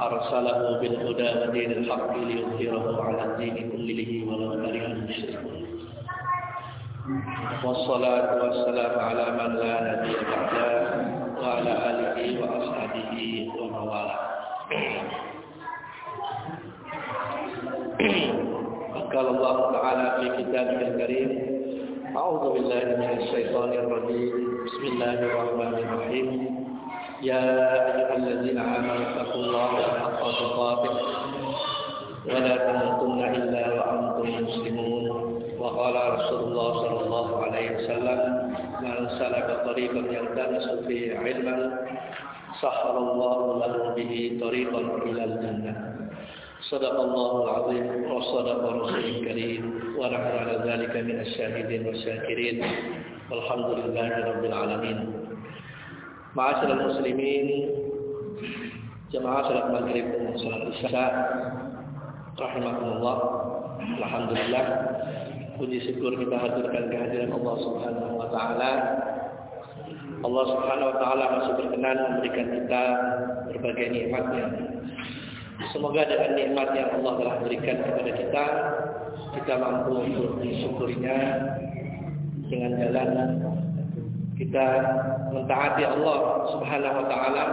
أرسله بالهدى ودين الحق ليظهره على الدين كله ولو كره المشركون. والصلاة والسلام على من لا نبي بعده وعلى آله وأصحابه ومن والاه. قال الله تعالى في كتابه الكريم أعوذ بالله من الشيطان الرجيم. بسم الله الرحمن الرحيم. يا أيها الذين آمنوا اتقوا الله حق تقاته. ولا تموتن إلا وأنتم مسلمون. وقال رسول الله صلى الله عليه وسلم من سلك طريقا يلتمس فيه علما سخر الله له به طريقا إلى الجنة. صدق الله العظيم وصدق رسول الكريم. ونحن على ذلك من الشاهدين والشاكرين. والحمد لله رب العالمين. Ma'asyiral muslimin Jemaah salat maghrib dan salat isya rahimakumullah. Alhamdulillah Puji syukur kita hadirkan kehadiran Allah subhanahu wa ta'ala. Allah subhanahu wa ta'ala masih berkenan memberikan kita berbagai nikmatnya Semoga dengan nikmat yang Allah telah berikan kepada kita Kita mampu untuk disyukurinya Dengan jalan kita mentaati Allah Subhanahu wa taala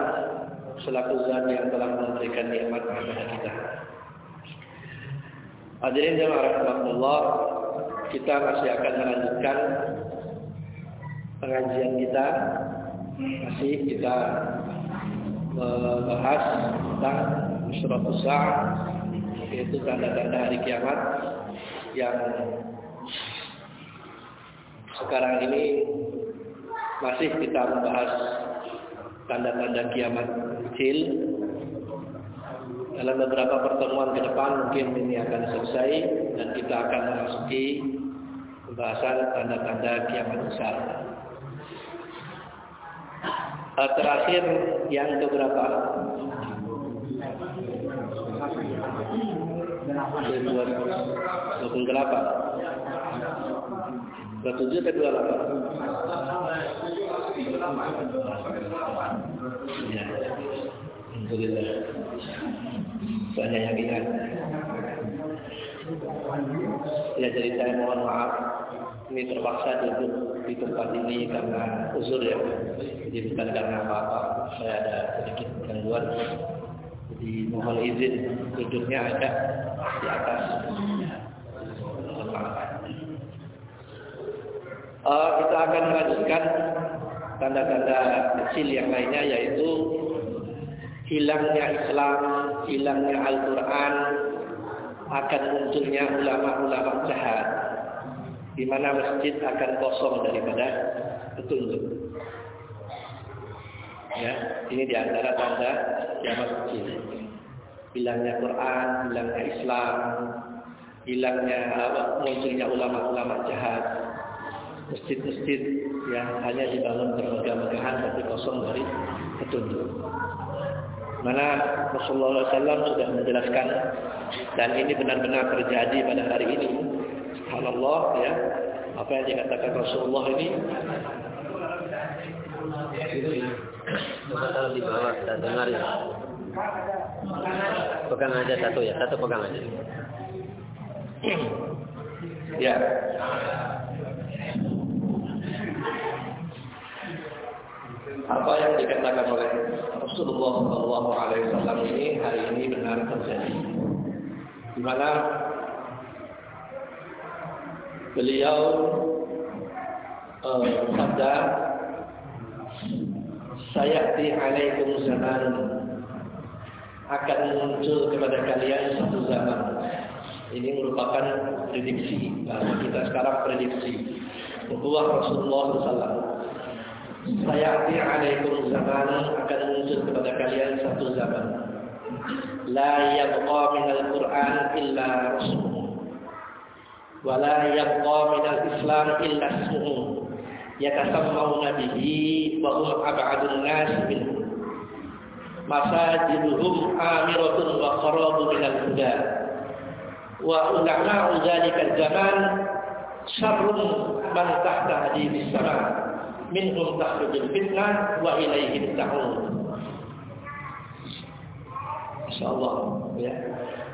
selaku zat yang telah memberikan nikmat kepada kita. Hadirin jemaah rahmatullah, kita masih akan melanjutkan pengajian kita. Masih kita membahas tentang Syuratus Sa'ah yaitu tanda-tanda hari kiamat yang sekarang ini masih kita membahas tanda-tanda kiamat kecil. Dalam beberapa pertemuan ke depan mungkin ini akan selesai dan kita akan memasuki pembahasan tanda-tanda kiamat besar. Eh, terakhir yang keberapa? Yang puluh berapa? 27 ke 28? Ya. Alhamdulillah. Banyak yang ingat. Ya jadi saya mohon maaf. Ini terpaksa duduk di tempat ini karena uzur ya. Jadi bukan karena apa-apa. Saya ada sedikit gangguan. Jadi mohon izin duduknya ada di atas. Ya. Uh, kita akan melanjutkan tanda-tanda kecil yang lainnya yaitu hilangnya Islam, hilangnya Al-Quran, akan munculnya ulama-ulama jahat, di mana masjid akan kosong daripada petunjuk. Ya, ini di antara tanda kiamat kecil. Hilangnya Quran, hilangnya Islam, hilangnya munculnya ulama-ulama jahat, masjid-masjid yang hanya dibangun bermegah-megahan tapi kosong dari petunjuk. Mana Rasulullah SAW sudah menjelaskan dan ini benar-benar terjadi pada hari ini. Subhanallah ya. Apa yang dikatakan Rasulullah ini Coba taruh di bawah, kita dengar ya. Pegang aja satu ya, satu pegang aja. ya. Apa yang dikatakan oleh Rasulullah Shallallahu Alaihi Wasallam ini hari ini benar terjadi. Di mana beliau bersabda, uh, saya di alaikum zaman akan muncul kepada kalian satu zaman. Ini merupakan prediksi. Bahasa kita sekarang prediksi. Nubuah Rasulullah SAW. Saya alaikum zaman akan muncul kepada kalian satu zaman. La yabqa minal Qur'an illa rasmuhu. Wa la yabqa minal Islam illa ismuhu. Yatasammawna bihi wa hum ab'adun nas minhu. Masajiduhum amiratun wa kharabu minal huda. Wa ulama'u dhalika zaman syarrun man tahta hadibis sama. Minhum takhrujul fitnah wa ilaihim ta'un. Insyaallah ya.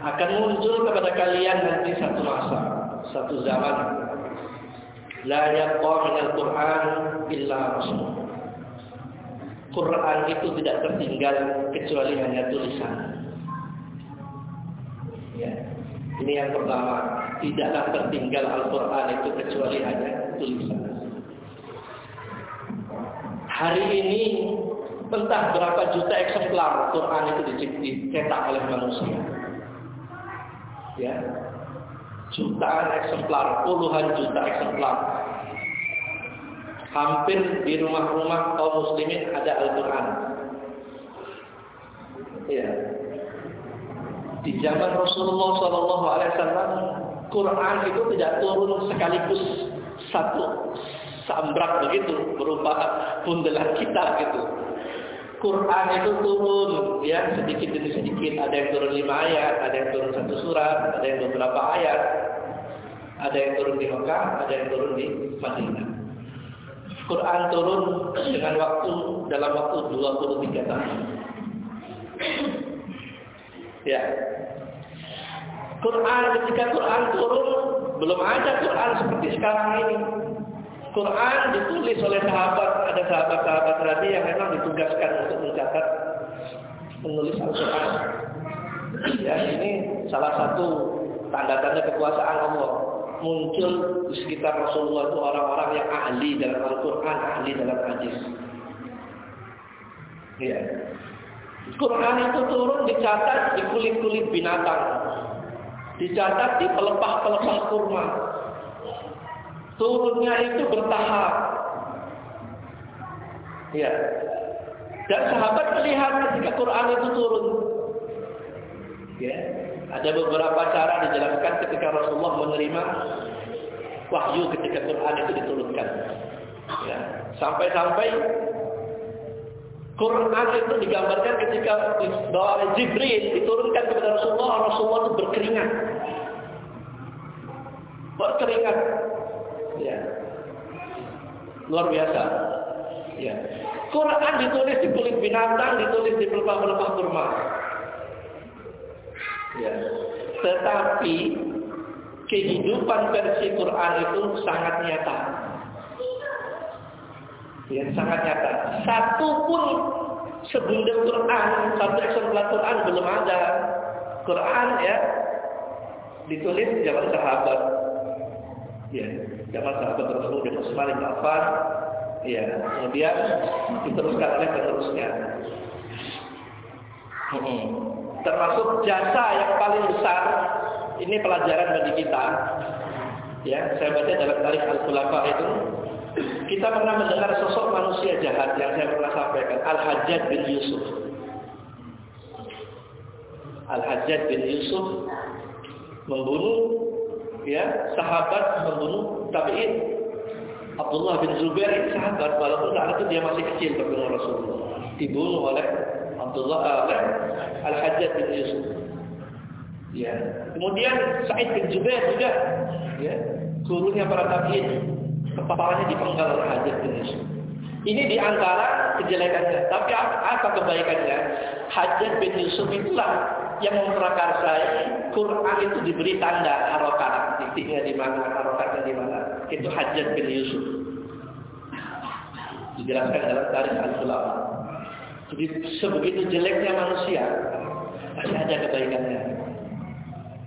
Akan muncul kepada kalian nanti satu masa, satu zaman. La yabqa minal Qur'an illa rasul. Quran itu tidak tertinggal kecuali hanya tulisan. Ya. Ini yang pertama, tidaklah tertinggal Al-Quran itu kecuali hanya tulisan. Hari ini entah berapa juta eksemplar Quran itu dicetak oleh manusia. Ya. Jutaan eksemplar, puluhan juta eksemplar. Hampir di rumah-rumah kaum muslimin ada Al-Quran. Ya. Di zaman Rasulullah SAW, Quran itu tidak turun sekaligus satu sambrak begitu berupa bundelan kita gitu. Quran itu turun ya sedikit demi sedikit. Ada yang turun lima ayat ada yang turun satu surat ada yang beberapa ayat. Ada yang turun di Mekah ada yang turun di Madinah. Quran turun dengan waktu dalam waktu 23 tahun. Ya. Quran ketika Quran turun belum ada Quran seperti sekarang ini Quran ditulis oleh sahabat, ada sahabat-sahabat Nabi yang memang ditugaskan untuk mencatat menulis Al-Quran. Ya, ini salah satu tanda-tanda kekuasaan Allah. Muncul di sekitar Rasulullah itu orang-orang yang ahli dalam Al-Quran, ahli dalam hadis. Ya. Quran itu turun dicatat di kulit-kulit binatang. Dicatat di pelepah-pelepah kurma turunnya itu bertahap. Ya. Dan sahabat melihat ketika Quran itu turun. Ya. Ada beberapa cara dijelaskan ketika Rasulullah menerima wahyu ketika Quran itu diturunkan. Ya. Sampai-sampai Quran itu digambarkan ketika bahwa Jibril diturunkan kepada Rasulullah, Rasulullah itu berkeringat. Berkeringat Ya. Luar biasa. Ya. Quran ditulis di kulit binatang, ditulis di pelepah-pelepah kurma. Ya. Tetapi kehidupan versi Quran itu sangat nyata. Ya, sangat nyata. Satu pun Quran, satu eksemplar Quran belum ada. Quran ya ditulis zaman sahabat. Ya zaman sahabat Rasul dan Utsman bin Affan ya kemudian diteruskan oleh penerusnya. Hmm. termasuk jasa yang paling besar ini pelajaran bagi kita. Ya saya baca dalam tarikh al-khulafa itu kita pernah mendengar sosok manusia jahat yang saya pernah sampaikan Al-Hajjaj bin Yusuf. Al-Hajjaj bin Yusuf membunuh ya sahabat membunuh tabiin. Abdullah bin Zubair sahabat. Walaupun saat itu dia masih kecil berbunuh Rasulullah. Dibunuh oleh Abdullah oleh Al Hajjaj bin Yusuf. Ya. Kemudian Said bin Zubair juga ya. Gurunya para tabiin. Kepalanya dipenggal oleh Hajjaj bin Yusuf ini di antara kejelekannya. Tapi apa kebaikannya? Hajjaj bin Yusuf itulah yang memprakarsai Quran itu diberi tanda harokat. Titiknya di mana harokatnya di mana? Itu Hajjat bin Yusuf. Dijelaskan dalam tarikh al-ulama. Jadi sebegitu jeleknya manusia masih ada kebaikannya.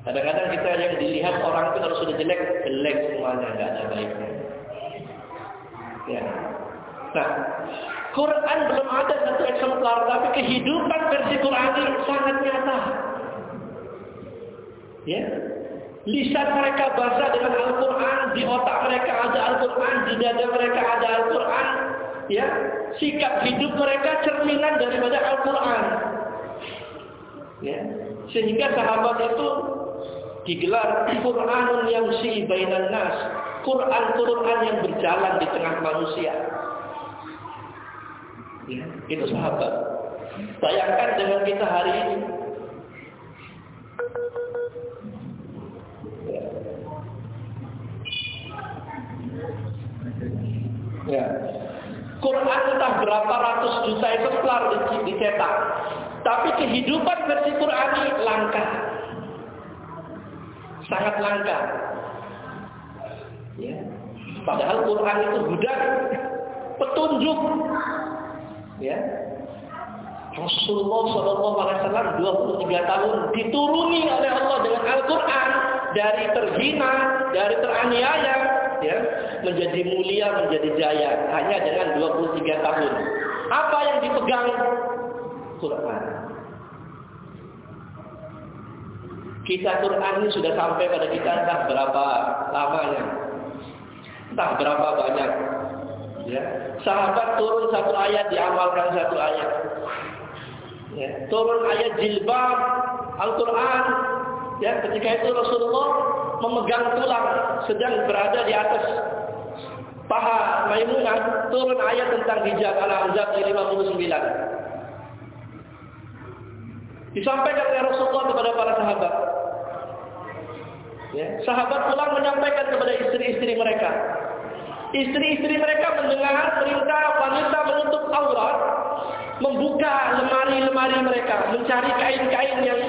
Kadang-kadang kita yang dilihat orang itu harus sudah jelek jelek semuanya nggak ada baiknya. Ya nah Quran belum ada satu eksemplar, tapi kehidupan versi Quran sangat nyata. Ya, lisan mereka basah dengan Al-Quran, di otak mereka ada Al-Quran, di dada mereka ada Al-Quran. Ya, sikap hidup mereka cerminan daripada Al-Quran. Ya. Sehingga sahabat itu digelar Quranun yang si bainan nas. Quran-Quran yang berjalan di tengah manusia. Itu sahabat. Bayangkan dengan kita hari ini. Ya. Quran entah berapa ratus juta kelar dicetak. Tapi kehidupan versi Quran ini langka. Sangat langka. Ya. Padahal Quran itu budak petunjuk. Ya. Rasulullah Shallallahu Alaihi Wasallam 23 tahun dituruni oleh Allah dengan Al-Quran dari terhina, dari teraniaya, ya, menjadi mulia, menjadi jaya hanya dengan 23 tahun. Apa yang dipegang? Quran. Kita Quran ini sudah sampai pada kita entah berapa lamanya. Entah berapa banyak. Ya. Sahabat turun satu ayat diamalkan satu ayat. Ya. Turun ayat jilbab Al-Quran. Ya, ketika itu Rasulullah memegang tulang sedang berada di atas paha Maimunah turun ayat tentang hijab Al-Ahzab 59. Disampaikan oleh Rasulullah kepada para sahabat. Ya, sahabat pulang menyampaikan kepada istri-istri mereka. Istri-istri mereka mendengar perintah wanita menutup aurat, membuka lemari-lemari mereka, mencari kain-kain yang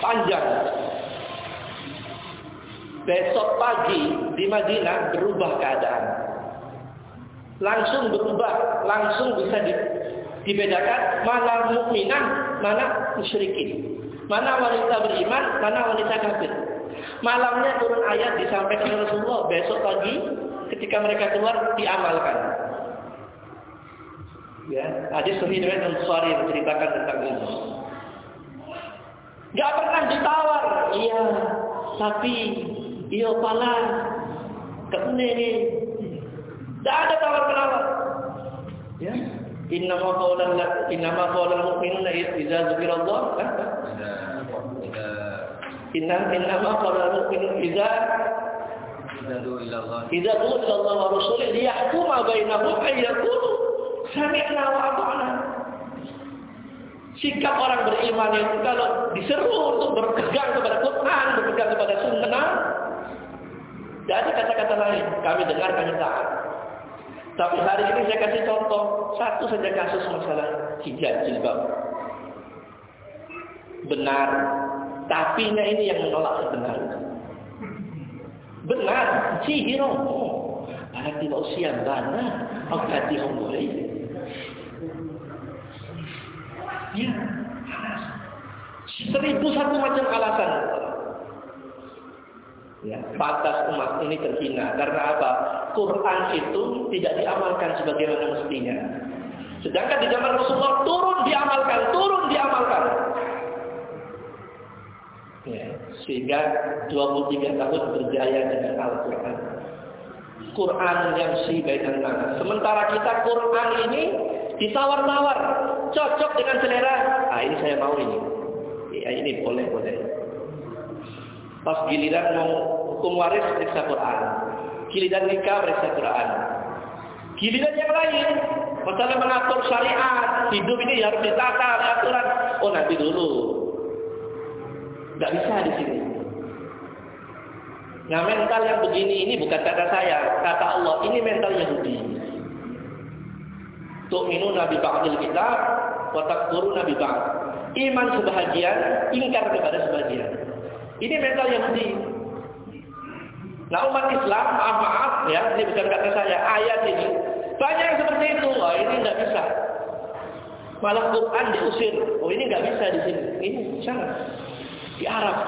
panjang. Besok pagi di Madinah berubah keadaan. Langsung berubah, langsung bisa di, dibedakan mana mukminah, mana musyrikin. Mana wanita beriman, mana wanita kafir. Malamnya turun ayat disampaikan Rasulullah. Besok pagi ketika mereka keluar diamalkan. Ya, hadis Sahih dan Bukhari menceritakan tentang ini. Gak pernah ditawar, iya, tapi iya pala kene ini. Tidak ada tawar menawar. Ya. Innama qawlan innama qawlan mu'minuna idza dzukirallah. Inna innama qala mu'minun idza idza ila Allah wa rasulih liyahkuma bainahum ay sami'na wa ata'na. Sikap orang beriman itu kalau diseru untuk berpegang kepada Quran, berpegang kepada sunnah, tidak ada kata-kata lain. Kami dengar, kami taat. Tapi hari ini saya kasih contoh satu saja kasus masalah hijab jilbab. Benar Tapinya ini yang menolak sebenarnya. Benar, sihir. Oh, para tidak usia mana, hati boleh. Ya, seribu satu macam alasan. Ya, batas umat ini terhina karena apa? Quran itu tidak diamalkan sebagaimana mestinya. Sedangkan di zaman Rasulullah turun diamalkan, turun diamalkan. Ya, sehingga 23 tahun berjaya dengan Al-Quran. Quran yang si bainan mana. Sementara kita Quran ini ditawar-tawar, cocok dengan selera. Ah ini saya mau ini. Ya ini boleh boleh. Pas giliran mau hukum waris periksa Quran. Giliran nikah periksa Quran. Giliran yang lain, masalah mengatur syariat, hidup ini harus ditata, aturan. Oh nanti dulu, Gak bisa di sini. Nah mental yang begini ini bukan kata saya, kata Allah. Ini mental Yahudi. Tu'minu Nabi Ba'dil kita, watak guru Nabi Ba'd. Iman sebahagian, ingkar kepada sebagian. Ini mental Yahudi. Nah umat Islam, maaf maaf ya, ini bukan kata saya, ayat ini banyak yang seperti itu. Wah ini nggak bisa. Malah Quran diusir. Oh ini nggak bisa di sini. Ini sangat di Arab.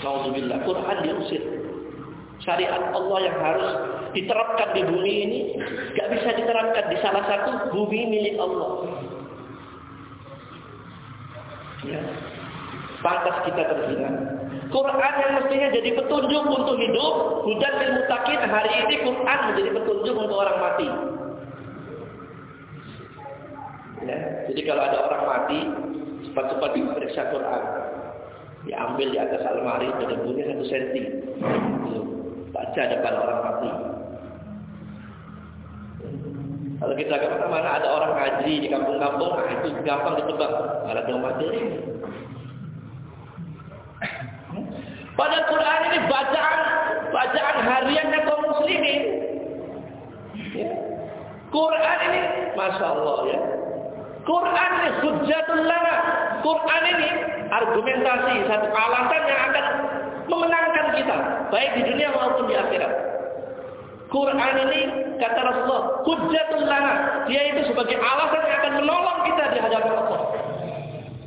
Nauzubillah, Quran diusir. Syariat Allah yang harus diterapkan di bumi ini gak bisa diterapkan di salah satu bumi milik Allah. Ya. Pantas kita terhina. Quran yang mestinya jadi petunjuk untuk hidup, hujan lil mutakin hari ini Quran menjadi petunjuk untuk orang mati. Ya, jadi kalau ada orang mati, cepat-cepat diperiksa Quran. Diambil di atas almari, bunyi satu senti. Baca depan orang mati. Kalau kita ke mana-mana ada orang ngaji di kampung-kampung, nah itu gampang ditebak. Ada yang mati. Pada Quran ini bacaan bacaan hariannya kaum muslimin. Ya. Quran ini, masya Allah ya. Quran ini hujjatul lana. Quran ini argumentasi satu alasan yang akan memenangkan kita, baik di dunia maupun di akhirat. Quran ini kata Rasulullah, hujjatul lana. Dia itu sebagai alasan yang akan menolong kita di hadapan Allah.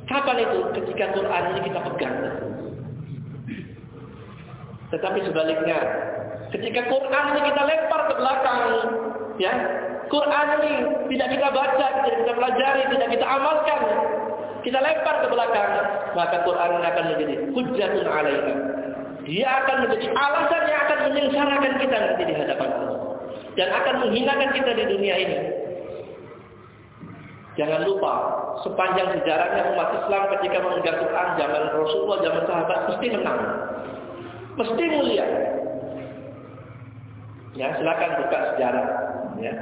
Kapan itu? Ketika Quran ini kita pegang. Tetapi sebaliknya, ketika Quran ini kita lempar ke belakang, ya, Quran ini tidak kita baca, tidak kita pelajari, tidak kita amalkan, kita lempar ke belakang, maka Quran ini akan menjadi hujjatun alaina. Dia akan menjadi alasan yang akan menyengsarakan kita nanti di hadapan Allah dan akan menghinakan kita di dunia ini. Jangan lupa, sepanjang sejarahnya umat Islam ketika memegang Quran zaman Rasulullah, zaman sahabat mesti menang. Mesti mulia. Ya, silakan buka sejarah. Ya.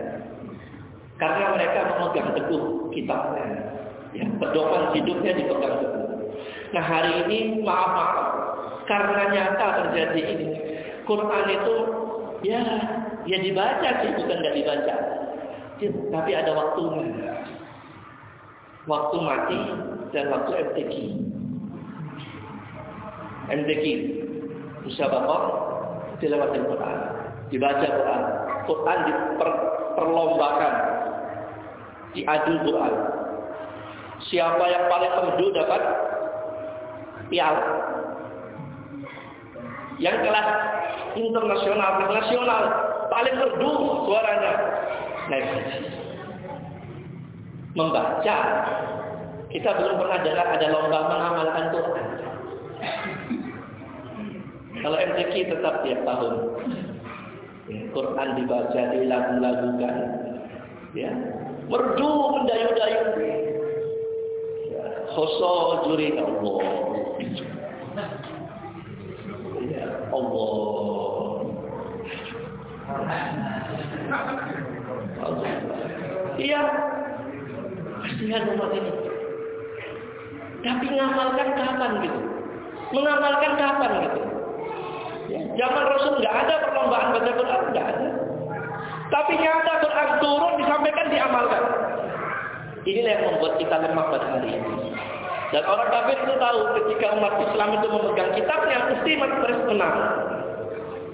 Karena mereka memegang teguh kitabnya. Ya, pedoman hidupnya dipegang teguh. Nah hari ini maaf maaf karena nyata terjadi ini. Quran itu ya ya dibaca sih bukan nggak dibaca. Tapi ada waktunya. Waktu mati dan waktu MTQ. MTQ. Musyabakah tilawatil Quran. Dibaca Quran. Quran diperlombakan diadu Quran. Siapa yang paling merdu dapat piala. Yang kelas internasional, nasional paling merdu suaranya. Naik membaca. Kita belum pernah dengar ada lomba mengamalkan Quran. Kalau MTQ tetap tiap tahun. Quran dibaca, dilagu-lagukan. Ya, merdu mendayu-dayu. Khoso juri Allah. Ya Allah. Iya. Kasihan umat ini. Tapi mengamalkan kapan gitu? Mengamalkan kapan gitu? Ya, zaman Rasul nggak ada perlombaan baca Quran nggak ada tapi nyata Quran turun disampaikan diamalkan. Inilah yang membuat kita lemah pada hari ini. Dan orang kafir itu tahu ketika umat Islam itu memegang kitabnya mesti terus menang.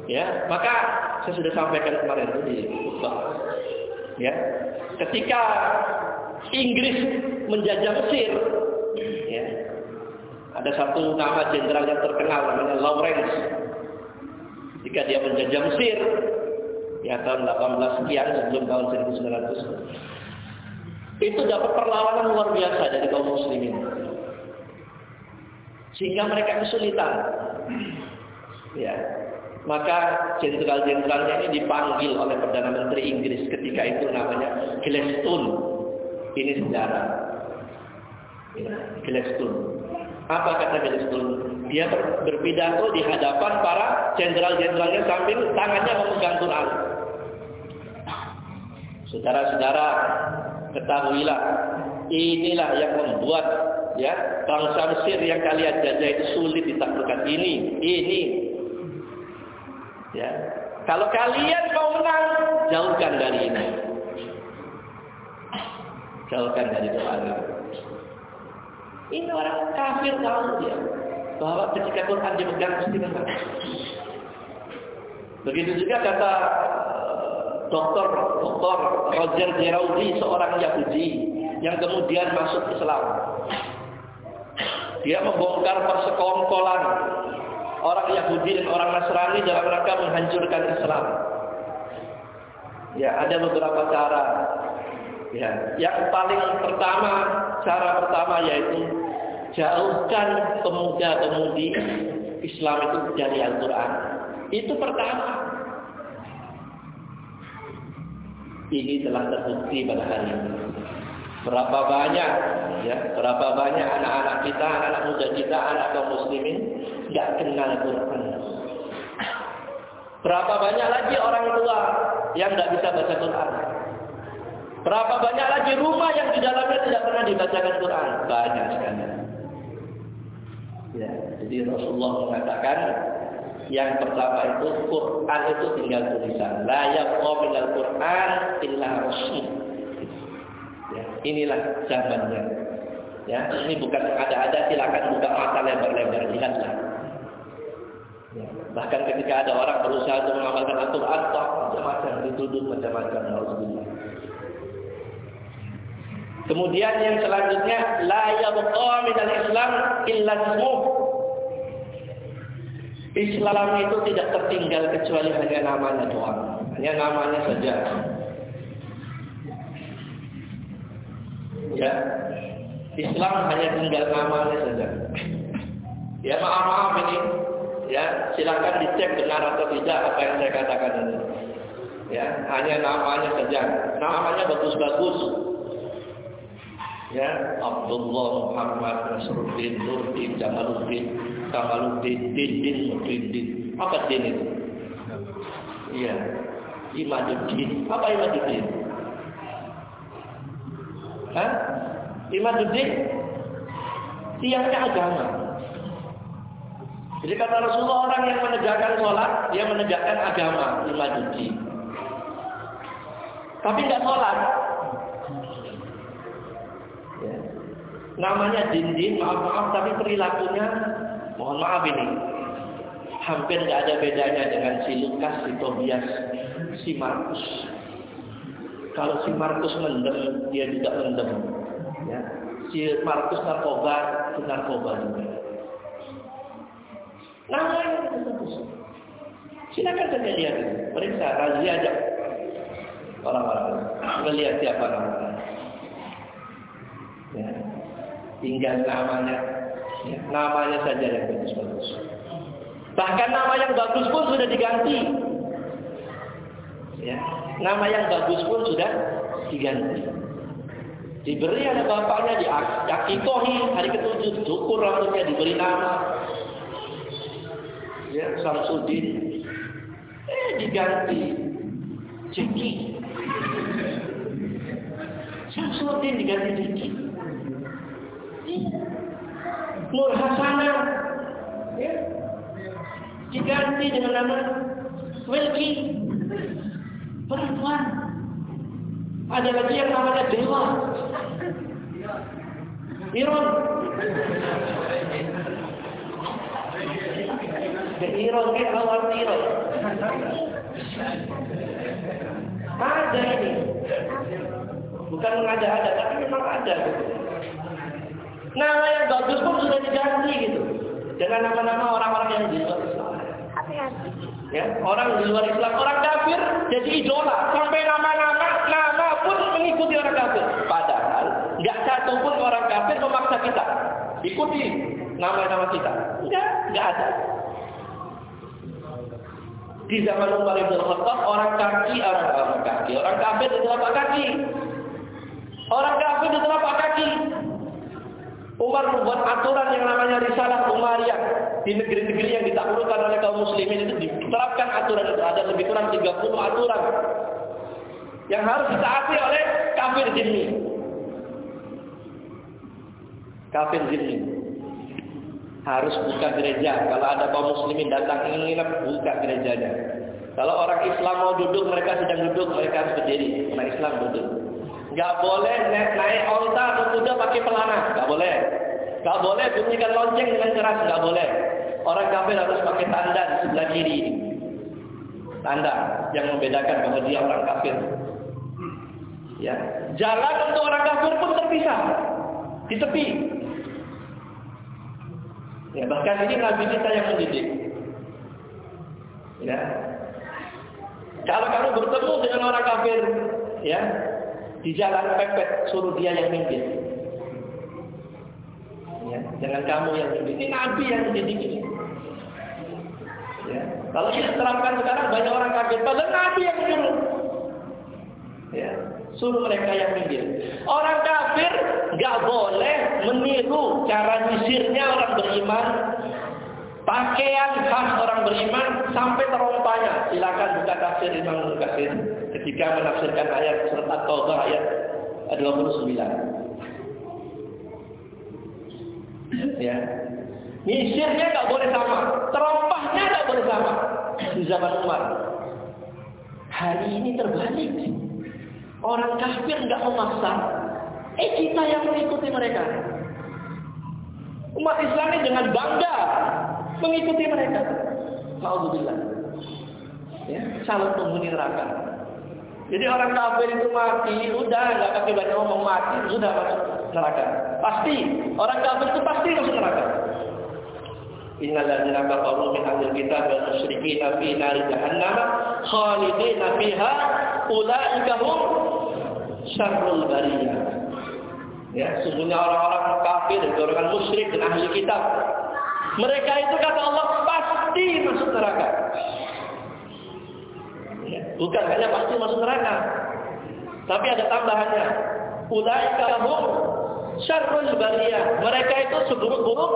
Ya, maka saya sudah sampaikan kemarin itu di khutbah. Ya, ketika Inggris menjajah Mesir, ya, ada satu nama jenderal yang terkenal namanya Lawrence. Ketika dia menjajah Mesir, ya tahun 18 sekian sebelum tahun 1900 itu dapat perlawanan luar biasa dari kaum muslimin. Sehingga mereka kesulitan. Ya. Maka jenderal-jenderalnya ini dipanggil oleh Perdana Menteri Inggris. Ketika itu namanya Gladstone. Ini sejarah. Ya, Gladstone. Apa kata Gladstone? Dia berpidato di hadapan para jenderal-jenderalnya sambil tangannya memegang Quran Saudara-saudara, ketahuilah inilah yang membuat ya bangsa Mesir yang kalian jajah itu sulit ditaklukkan ini, ini. Ya. Kalau kalian mau menang, jauhkan dari ini. Jauhkan dari ini. Ini orang kafir tahu dia bahwa ketika Quran dipegang mesti menang. Begitu juga kata Dokter Dokter Roger Jeraudi seorang Yahudi yang kemudian masuk Islam. Dia membongkar persekongkolan orang Yahudi dan orang Nasrani dalam rangka menghancurkan Islam. Ya, ada beberapa cara. Ya, yang paling pertama, cara pertama yaitu jauhkan pemuda-pemudi Islam itu dari Al-Qur'an. Itu pertama. Ini telah terbukti pada hari ini. Berapa banyak Ya, berapa banyak anak-anak kita, anak-anak muda kita, anak kaum muslimin nggak kenal Quran. Berapa banyak lagi orang tua yang nggak bisa baca Quran. Berapa banyak lagi rumah yang di dalamnya tidak pernah dibacakan Quran. Banyak sekali. Ya, jadi Rasulullah mengatakan yang pertama itu Quran itu tinggal tulisan. La yaqqa minal Quran illa rasul. Ya, inilah zamannya. Ya, ini bukan ada-ada silakan buka mata lebar-lebar lihatlah. Ya, bahkan ketika ada orang berusaha untuk mengamalkan Al-Quran, macam-macam dituduh macam-macam. Alhamdulillah. Kemudian yang selanjutnya la yabqa minal Islam illa ismuh. Islam itu tidak tertinggal kecuali hanya namanya doang. Hanya namanya saja. Ya. Islam hanya tinggal namanya saja. Ya maaf-maaf ini. Ya, silakan dicek benar atau tidak apa yang saya katakan ini. Ya, hanya namanya saja. Namanya bagus-bagus. Ya, Abdullah Muhammad Nasruddin Nurdin Jamaluddin Kamaluddin Din Din Muhyiddin. Apa din itu? Iya. Imaduddin. Apa Imaduddin? Hah? Imaduddin tiangnya agama. Jadi kata Rasulullah orang yang menegakkan sholat, dia menegakkan agama, Imaduddin. Tapi tidak sholat, namanya dinding, maaf-maaf, tapi perilakunya, mohon maaf ini, hampir nggak ada bedanya dengan si Lukas, si Tobias, si Markus. Kalau si Markus mendem, dia juga mendem. Ya. Si Markus narkoba, si narkoba juga. Namanya. Silakan saja lihat, periksa, razia aja orang-orang. Melihat siapa namanya. Ya tinggal namanya. Ya, namanya saja yang bagus-bagus. Bahkan nama yang bagus pun sudah diganti. Ya nama yang bagus pun sudah diganti. Diberi ada bapaknya di akikohi hari ketujuh syukur rambutnya diberi nama. Ya Samsudin eh diganti. Ciki Samsudin diganti Ciki Nur Hasanah. Ya, diganti dengan nama Wilki. Perempuan. Ada lagi yang namanya Dewa. Iron Iron ke awal Iron ada ini. Bukan mengada-ada tapi memang ada Nama yang bagus pun sudah diganti gitu. Dengan nama-nama orang-orang yang di luar Islam. Ya, orang di luar Islam, orang kafir jadi idola. Sampai nama-nama nama pun mengikuti orang kafir. Padahal nggak satu pun orang kafir memaksa kita ikuti nama-nama kita. Enggak, enggak ada. Di zaman Umar bin Khattab orang kaki orang orang kaki, orang kafir di telapak kaki. Orang kafir di telapak kaki. Umar membuat aturan yang namanya risalah Umayyah di negeri-negeri yang ditaklukkan oleh kaum muslimin itu diterapkan aturan itu ada lebih kurang 30 aturan yang harus ditaati oleh kafir jinni. Kafir jinni harus buka gereja. Kalau ada kaum muslimin datang ingin nginep, buka gerejanya. Kalau orang Islam mau duduk, mereka sedang duduk, mereka harus berdiri. Karena Islam duduk. Gak boleh naik, naik onta atau kuda pakai pelana. Gak boleh. Gak boleh bunyikan lonceng dengan keras. Gak boleh. Orang kafir harus pakai tanda di sebelah kiri. Tanda yang membedakan bahwa dia orang kafir. Ya. Jalan untuk orang kafir pun terpisah. Di tepi. Ya, bahkan ini Nabi kita yang mendidik. Ya. Kalau kamu bertemu dengan orang kafir, ya, di jalan pepet suruh dia yang mimpin. Ya, jangan kamu yang mimpin. Ini Nabi yang mendidik ini. Ya. Kalau kita terapkan sekarang banyak orang kaget, padahal Nabi yang menyuruh. Ya. Suruh mereka yang minggir. Orang kafir nggak boleh meniru cara nyisirnya orang beriman. Pakaian khas beriman sampai terompanya. Silakan buka tafsir Imam Mukassir ketika menafsirkan ayat surat At-Taubah ayat 29. Ya. Nyisirnya nggak boleh sama, terompahnya nggak boleh sama di zaman Umar. Hari ini terbalik. Orang kafir nggak memaksa, eh kita yang mengikuti mereka. Umat Islam ini dengan bangga mengikuti mereka. Alhamdulillah. Ya, calon penghuni neraka. Jadi orang kafir itu mati, udah nggak pakai banyak ngomong mati, sudah masuk neraka. Pasti orang kafir itu pasti masuk neraka. Innalladzina kafaru min ahlil kitab wal musyrikin fi nar jahannam khalidina fiha ulaika hum syarrul bariyah. Ya, sesungguhnya orang-orang kafir dan orang musyrik dan ahli kitab mereka itu kata Allah pasti masuk neraka. Bukan hanya pasti masuk neraka. Tapi ada tambahannya. Ulaika hum syarrul bariyah. Mereka itu seburuk-buruk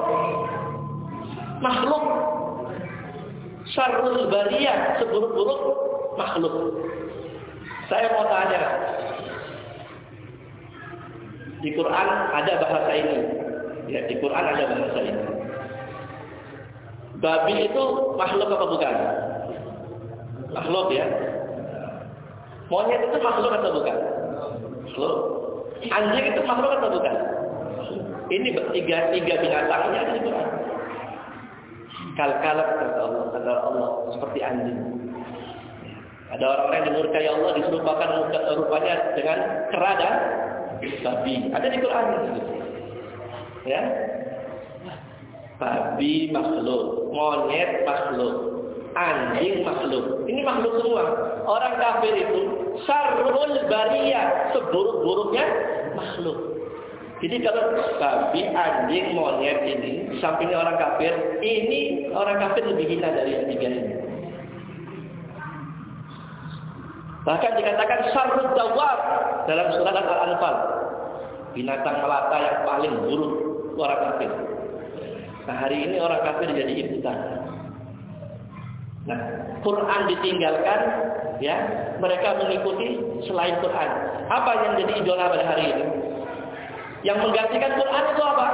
makhluk. Syarrul bariyah, seburuk-buruk makhluk. Saya mau tanya, di Quran ada bahasa ini. Ya, di Quran ada bahasa ini. Babi itu makhluk apa bukan? Makhluk ya. Monyet itu makhluk atau bukan? Makhluk. Anjing itu makhluk atau bukan? Ini tiga tiga binatangnya ada di Quran. Kal-kalak kata Allah, kata Allah seperti anjing. Ada orang-orang yang dimurkai Allah diserupakan rupanya dengan kera dan babi. Ada di Quran Ya. Babi makhluk, monyet makhluk, anjing makhluk. Ini makhluk semua. Orang kafir itu sarul bariyah, seburuk-buruknya makhluk. Jadi kalau babi, anjing, monyet ini, sampingnya orang kafir, ini orang kafir lebih hina dari yang tiga ini. Bahkan dikatakan sarut dawab dalam surat Al-Anfal. Binatang melata yang paling buruk orang kafir. Nah hari ini orang kafir jadi ikutan. Nah, Quran ditinggalkan, ya, mereka mengikuti selain Quran. Apa yang jadi idola pada hari ini? Yang menggantikan Quran itu apa?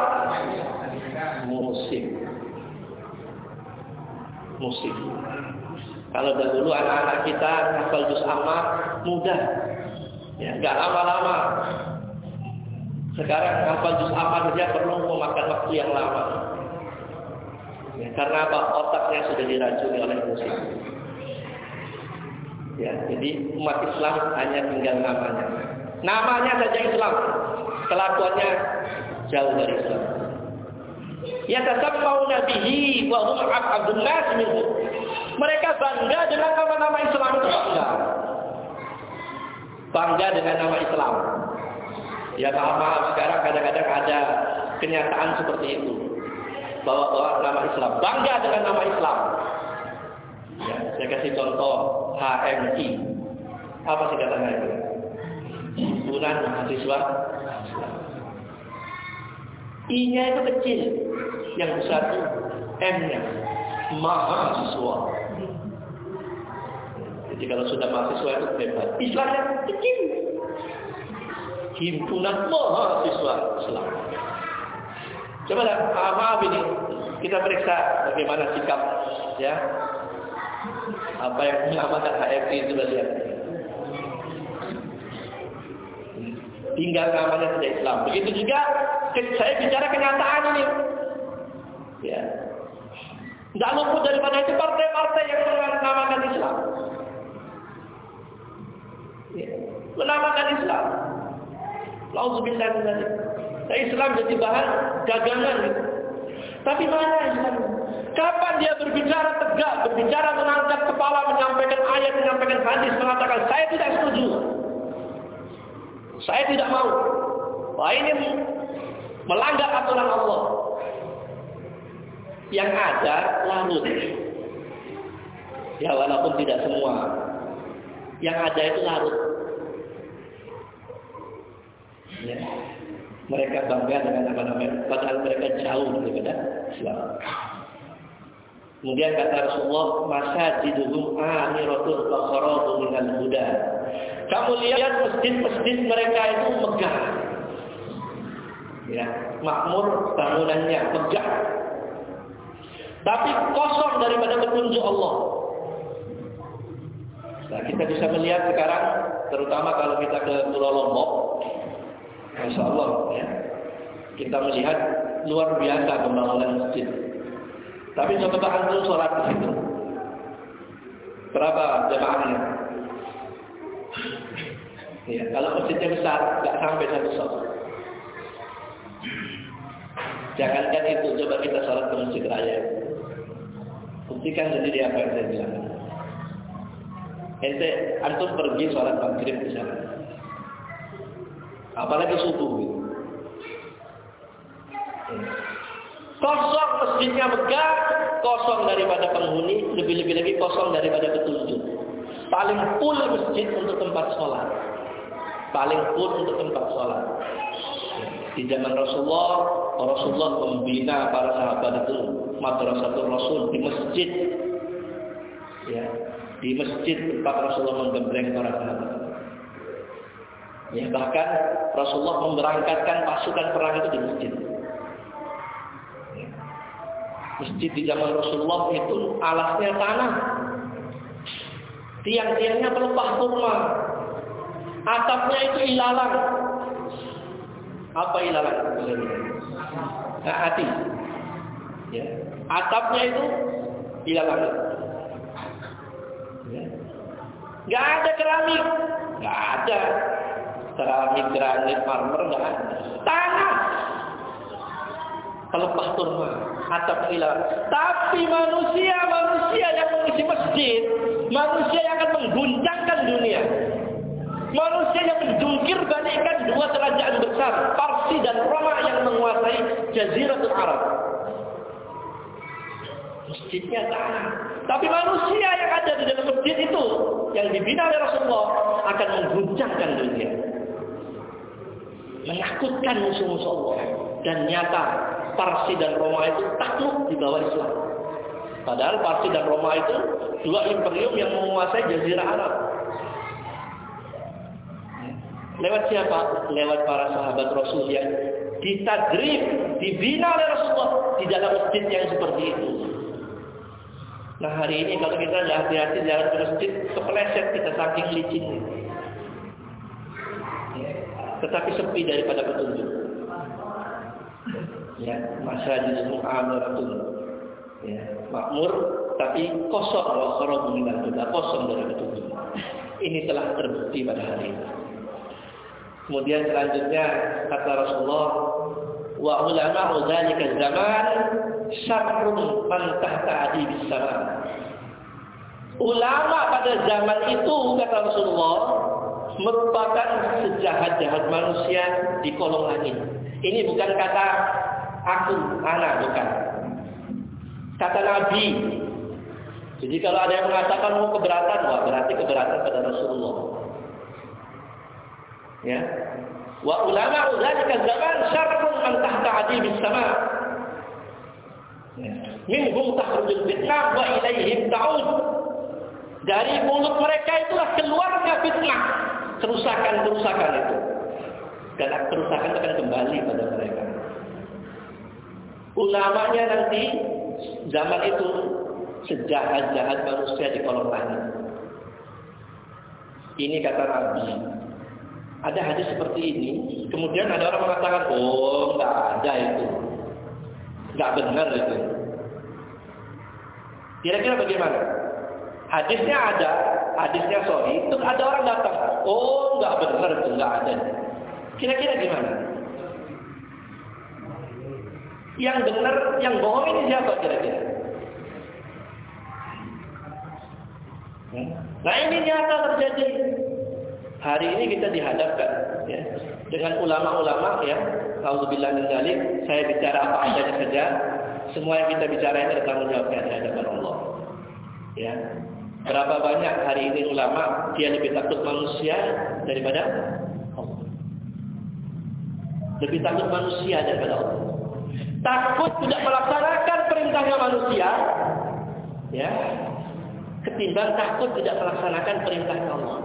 Musik. Musik. Kalau dahulu anak-anak kita hafal juz amma mudah. Ya, enggak lama-lama. Sekarang hafal juz amma saja perlu memakan waktu yang lama. Ya, karena apa? Otaknya sudah diracuni oleh musik. Ya, jadi umat Islam hanya tinggal namanya. Namanya saja Islam kelakuannya jauh dari Islam. Ya tetap mau nabihi wa hum abdun. Mereka bangga dengan nama-nama Islam itu bangga. Bangga dengan nama Islam. Ya maaf, maaf sekarang kadang-kadang ada kenyataan seperti itu. Bawa-bawa nama Islam. Bangga dengan nama Islam. Ya, saya kasih contoh HMI. Apa sih katanya itu? Himpunan Mahasiswa I-nya itu kecil, yang satu M-nya mahasiswa. Jadi kalau sudah mahasiswa itu hebat. Islamnya kecil. Himpunan mahasiswa Islam. Coba lah, maaf ini kita periksa bagaimana sikap ya apa yang menyamakan HFI itu lihat. Tinggal namanya tidak Islam. Begitu juga saya bicara kenyataan ini. Ya. Tidak luput daripada itu partai-partai yang menamakan Islam. Ya. Menamakan Islam. Lauzubillah dari. Nah, Islam jadi bahan dagangan. Tapi mana Islam? Kapan dia berbicara tegak, berbicara mengangkat kepala, menyampaikan ayat, menyampaikan hadis, mengatakan saya tidak setuju. Saya tidak mau. Wah ini melanggar aturan Allah. Yang ada larut. Ya walaupun tidak semua. Yang ada itu larut. Ya. Mereka bangga dengan nama-nama padahal mereka jauh daripada Islam. Kemudian kata Rasulullah, masajiduhum amiratun wa kharabu minal huda. Kamu lihat masjid-masjid mereka itu megah. Ya, makmur bangunannya megah. Tapi kosong daripada petunjuk Allah. Nah, kita bisa melihat sekarang, terutama kalau kita ke Pulau Lombok, Masya Allah, ya, kita melihat luar biasa pembangunan masjid. Tapi coba antum sholat di situ. Berapa jemaahnya? Ya, kalau masjidnya besar, nggak sampai satu sholat. Jangankan itu, coba kita sholat ke masjid raya. Buktikan sendiri apa yang saya bilang. Ente antum pergi sholat maghrib di sana. Apalagi subuh gitu. Kosong masjidnya megah, kosong daripada penghuni, lebih-lebih lagi kosong daripada petunjuk. Paling full masjid untuk tempat sholat. Paling full untuk tempat sholat. Di zaman Rasulullah, Rasulullah membina para sahabat itu madrasatul Rasul di masjid. Ya, di masjid tempat Rasulullah menggembleng para sahabat. Ya, bahkan Rasulullah memberangkatkan pasukan perang itu di masjid. Masjid di zaman Rasulullah itu alasnya tanah. Tiang-tiangnya pelepah kurma. Atapnya itu ilalang. Apa ilalang? Nah, hati. Ya. Atapnya itu ilalang. Ya. Gak ada keramik. Gak ada. Keramik, granit, marmer, gak ada. Tanah. Pelepah turma. Atap ilalang. Tapi manusia-manusia yang mengisi masjid. Manusia yang akan mengguncangkan dunia. Manusia yang menjungkir balikkan dua kerajaan besar, Parsi dan Roma yang menguasai Jaziratul Arab. Masjidnya tanah. Tapi manusia yang ada di dalam masjid itu, yang dibina oleh Rasulullah, akan mengguncangkan dunia. Menakutkan musuh-musuh Allah. Dan nyata, Parsi dan Roma itu takluk di bawah Islam. Padahal Parsi dan Roma itu dua imperium yang menguasai Jazirah Arab. Lewat siapa? Lewat para sahabat Rasul yang ditadrib, dibina oleh Rasulullah di dalam masjid yang seperti itu. Nah hari ini kalau kita tidak hati-hati jalan ke masjid, kepleset kita saking licin. Tetapi sepi daripada petunjuk. Ya, masa di mu'amaratun. Ya, makmur tapi kosong wa kharabun kosong dari petunjuk. Ini telah terbukti pada hari ini. Kemudian selanjutnya kata Rasulullah, wa ulama dzalika zaman syarrun man tahta sama. Ulama pada zaman itu kata Rasulullah merupakan sejahat-jahat manusia di kolong langit. Ini bukan kata aku, anak bukan. Kata Nabi. Jadi kalau ada yang mengatakan mau keberatan, wah berarti keberatan pada Rasulullah. Ya. Wa ulama dzalika zaman syarrun man tahta adibis sama. Ya. Minhum takhrujul fitnah wa ilaihim ta'ud. Dari mulut mereka itulah keluarnya fitnah, kerusakan-kerusakan itu. Dan kerusakan akan kembali pada mereka. Ulamanya nanti zaman itu sejahat-jahat manusia di kolong langit. Ini kata Nabi ada hadis seperti ini, kemudian ada orang mengatakan, oh nggak ada itu, nggak benar itu. Kira-kira bagaimana? Hadisnya ada, hadisnya sorry, itu ada orang datang, oh nggak benar itu, nggak ada. Kira-kira gimana? Yang benar, yang bohong ini siapa kira-kira? Nah ini nyata terjadi. Hari ini kita dihadapkan ya, dengan ulama-ulama ya. Alhamdulillah min saya bicara apa adanya saja. Semua yang kita bicara ini adalah tanggung jawabnya di hadapan Allah. Ya. Berapa banyak hari ini ulama dia lebih takut manusia daripada Allah. Lebih takut manusia daripada Allah. Takut tidak melaksanakan perintahnya manusia, ya, ketimbang takut tidak melaksanakan perintahnya Allah.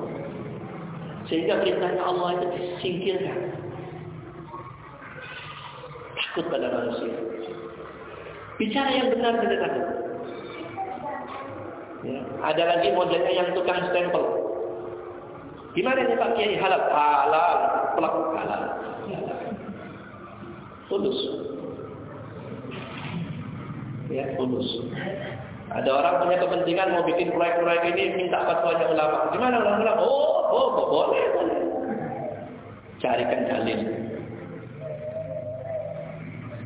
Sehingga perintahnya Allah itu disingkirkan. Takut pada manusia. Bicara yang benar tidak takut. Ya. Ada lagi modelnya yang tukang stempel. Gimana ini Pak Kiai halal? Halal, pelak halal. Tulus. Ya, tulus. Ada orang punya kepentingan mau bikin proyek-proyek ini minta fatwanya ulama. Gimana ulama? Oh, oh, oh, boleh, boleh. Carikan dalil.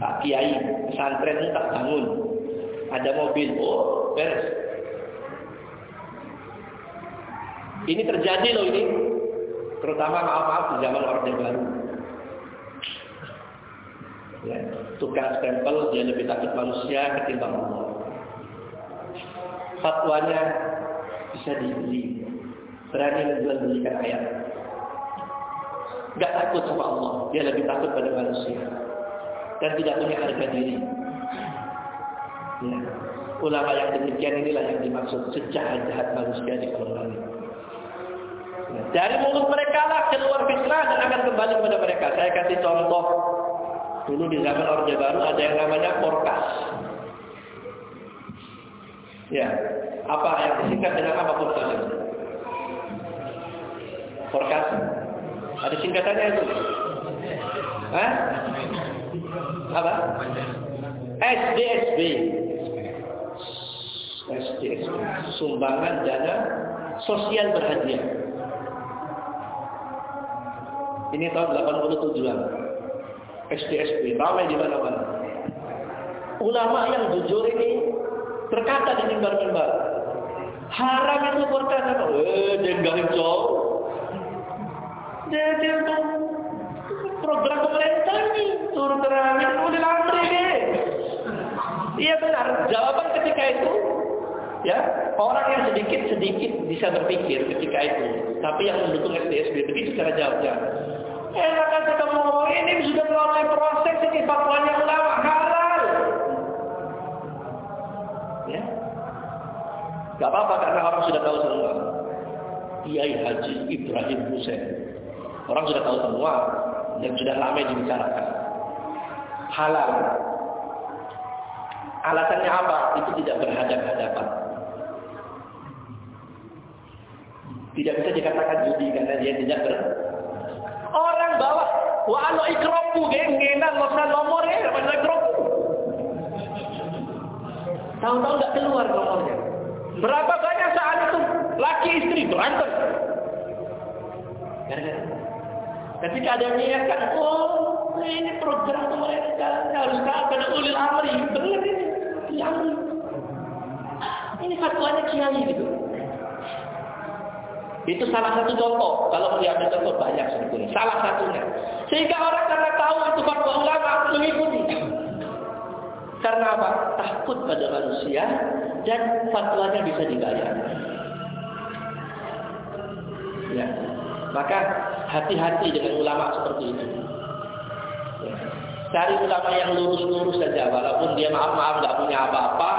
Pak Kiai, pesantren tak bangun. Ada mobil, oh, beres. Ini terjadi loh ini. Terutama maaf-maaf di zaman Orde Baru. Ya, tukang stempel dia lebih takut manusia ketimbang Allah fatwanya bisa dibeli. Berani menjual belikan ayat. Gak takut sama Allah. Dia lebih takut pada manusia. Dan tidak punya harga diri. Ya. Ulama yang demikian inilah yang dimaksud sejahat-jahat manusia di. Ya. Dari mulut mereka lah keluar fitnah dan akan kembali kepada mereka. Saya kasih contoh. Dulu di zaman Orde Baru ada yang namanya Porkas. Ya, apa yang disingkat dengan apa forecast? Forecast. Ada singkatannya itu. Hah? Apa? SDSB. SDSB. Sumbangan dana sosial berhadiah. Ini tahun 87-an. SDSB ramai di mana-mana. Ulama yang jujur ini berkata di mimbar-mimbar, haram itu berkata, eh, denggahin cowok. Dia itu program pemerintah ini turun terangin boleh lamri deh. Iya benar. Jawaban ketika itu, ya orang yang sedikit sedikit bisa berpikir ketika itu. Tapi yang mendukung SDSB begitu cara jawabnya. Enak aja kamu ngomong ini sudah melalui proses ini fatwanya ulama halal. Gak apa-apa karena orang sudah tahu semua. Kiai Haji Ibrahim Hussein. Orang sudah tahu semua dan sudah lama dibicarakan. Halal. Alasannya apa? Itu tidak berhadapan-hadapan. Tidak bisa dikatakan judi karena dia tidak ber. Orang bawa walau ikropu gengenan losan nomor ya, ikropu. Tahu-tahu nggak keluar nomornya. Berapa banyak saat itu laki istri berantem. Gara-gara. Ketika ada niatkan, oh ini program pemerintah harus taat ulil amri. Benar ini, ulil amri. Ini fatwanya kiai gitu. Itu salah satu contoh. Kalau diambil contoh banyak sebetulnya. Salah satunya. Sehingga orang karena tahu itu fatwa ulama mengikuti. Karena apa? Takut pada manusia dan fatwanya bisa dibayar. Ya. Maka hati-hati dengan ulama seperti itu. Ya. Cari ulama yang lurus-lurus saja, walaupun dia maaf-maaf nggak punya apa-apa,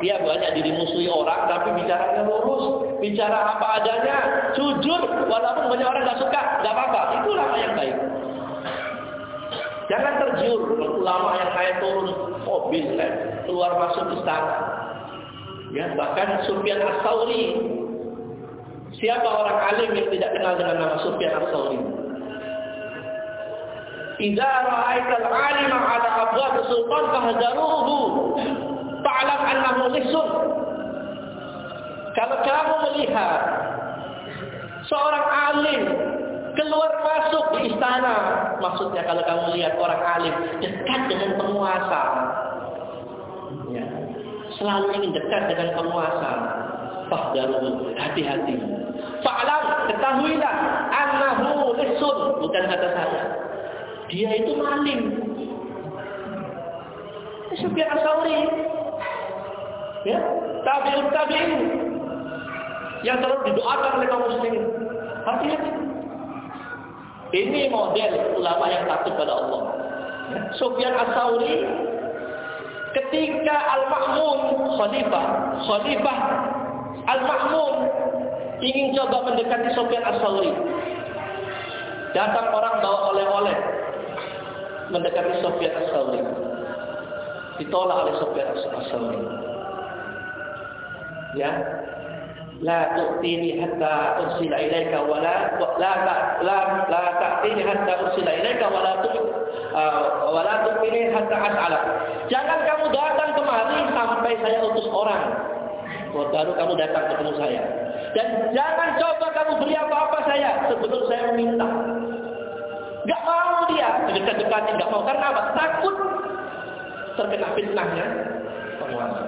dia banyak dimusuhi orang, tapi bicaranya lurus, bicara apa adanya, jujur, walaupun banyak orang nggak suka, nggak apa-apa. Itu ulama yang baik. Jangan tergiur ulama yang naik turun mobil, keluar masuk istana. Ya, bahkan Sufyan As-Sauri. Siapa orang alim yang tidak kenal dengan nama Sufyan As-Sauri? Idza ra'aita al-'alima 'ala abwab sultan fahdaruhu. Fa'lam annahu lisun. Kalau kamu melihat seorang alim keluar masuk di istana, maksudnya kalau kamu lihat orang alim dekat dengan penguasa, selalu ingin dekat dengan penguasa. Fahdaru, hati-hati. Fa'lam, ketahuilah, annahu lisun, bukan kata saya. Dia itu maling. Sufyan Asauri. Ya, tabi'ut tabi'in. Yang selalu didoakan oleh kaum muslimin. Hati-hati. Ini model ulama yang takut pada Allah. Ya. Sufyan As-Sauri ketika Al-Ma'mun khalifah, khalifah Al-Ma'mun ingin coba mendekati Sufyan As-Sauri. Datang orang bawa oleh-oleh mendekati Sufyan As-Sauri. Ditolak oleh Sufyan As-Sauri. Ya, la tu'tini hatta ursila ilaika wa la la la la ta'tini hatta ursila ilaika wa la tu uh, wa la tu'tini hatta as'ala. Jangan kamu datang kemari sampai saya utus orang. Oh, baru kamu datang ketemu saya. Dan jangan coba kamu beri apa-apa saya sebelum saya meminta. Gak mau dia dekat-dekatin, gak mau karena apa? Takut terkena fitnahnya penguasa.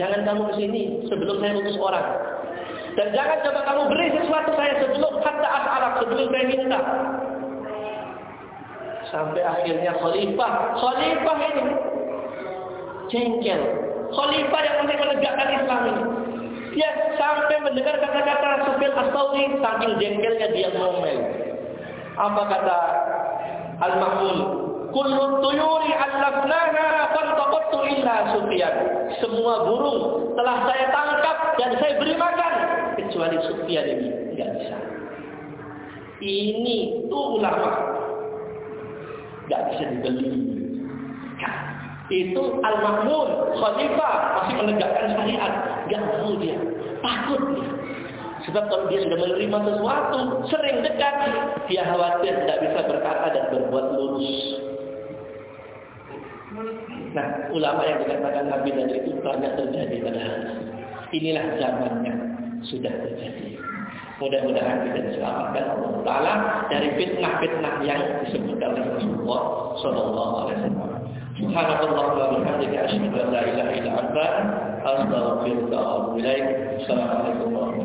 Jangan kamu ke sini sebelum saya utus orang. Dan jangan coba kamu beri sesuatu saya sebelum hatta as'alak, sebelum saya minta. Sampai akhirnya khalifah, khalifah ini jengkel. Khalifah yang nanti menegakkan Islam ini. Dia sampai mendengar kata-kata Sufyan Astauri, saking jengkelnya dia ngomel. Apa kata Al-Mahmud? Kullu tuyuri allafnaha fantaqattu illa Sufyan. Semua burung telah saya tangkap dan saya beri makan kecuali Sufyan ini nggak bisa. Ini tuh ulama nggak bisa dibeli. Nah, itu Al-Mahmud Khalifah masih menegakkan syariat, nggak mau dia, takut dia. Sebab kalau dia sudah menerima sesuatu, sering dekat, dia khawatir tidak bisa berkata dan berbuat lurus. Nah, ulama yang dikatakan Nabi tadi itu banyak terjadi pada hari Inilah zamannya sudah terjadi. Mudah-mudahan kita diselamatkan Allah Taala dari fitnah-fitnah yang disebutkan oleh Rasulullah Sallallahu Alaihi Wasallam. Subhanallah wa bihamdika asyhadu an la ilaha illa anta astaghfiruka wa atubu ilaik. Assalamualaikum warahmatullahi